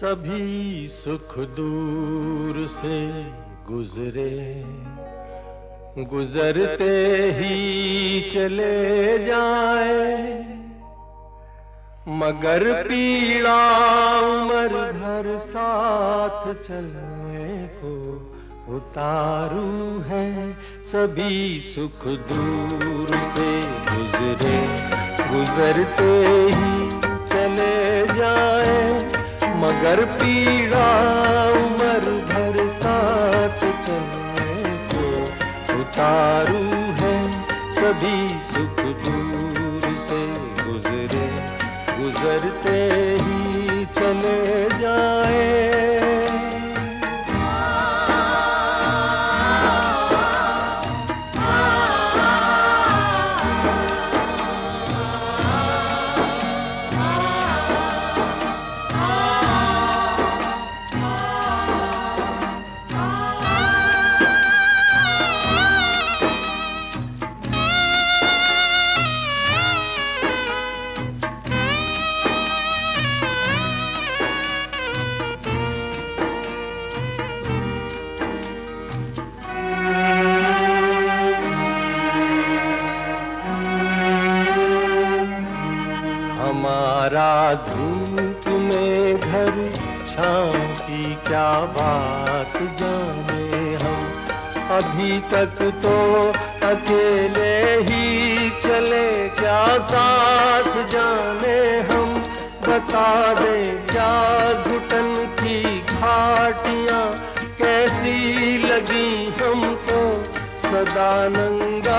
सभी सुख दूर से गुजरे। गुजरते ही चले जाए। मगर पीड़ा उम्र भर साथ चलने को उतारू है। सभी सुख दूर से गुजरे। गुजरते ही मगर पीड़ा उम्र भर साथ चलने को उतारू है। सभी सुख दूर से गुजरे, गुजरते हमारा धूप में घर छाँव की क्या बात जाने हम? अभी तक तो अकेले ही चले, क्या साथ जाने हम? बता दे, क्या घुटन की घाटियाँ कैसी लगी हमको? सदा नंगा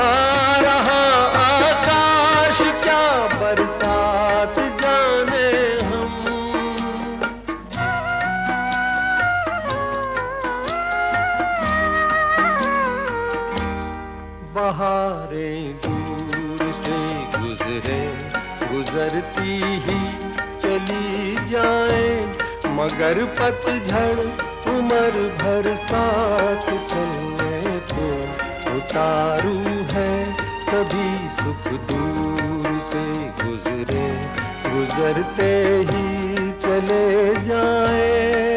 बहारें दूर से गुजरे, गुजरती ही चली जाए। मगर पतझड़ उम्र भर साथ चलने को उतारू है। सभी सुख दूर से गुजरे, गुजरते ही चले जाए।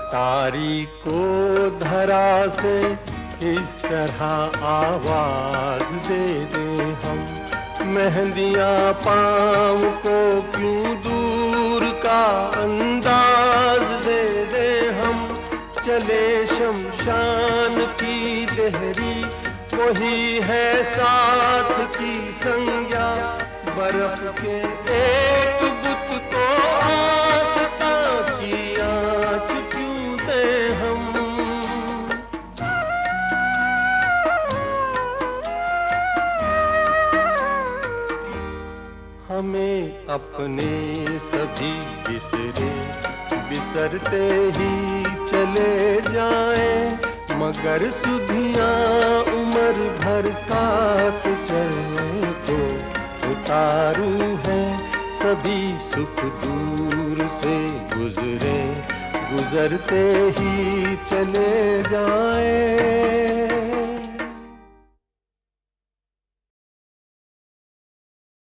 अटारी को धरा से इस तरह आवाज़ दे दे हम। मेहंदियाँ पाँव को क्यों दूर का अंदाज दे दे हम। चले शमशान की देहरी, वही है साथ की संज्ञा। बर्फ़ के एक अपने सभी बिसरे, बिसरते ही चले जाए। मगर सुधिया उम्र भर साथ चलने को उतारू है। सभी सुख दूर से गुजरे, गुजरते ही चले जाए।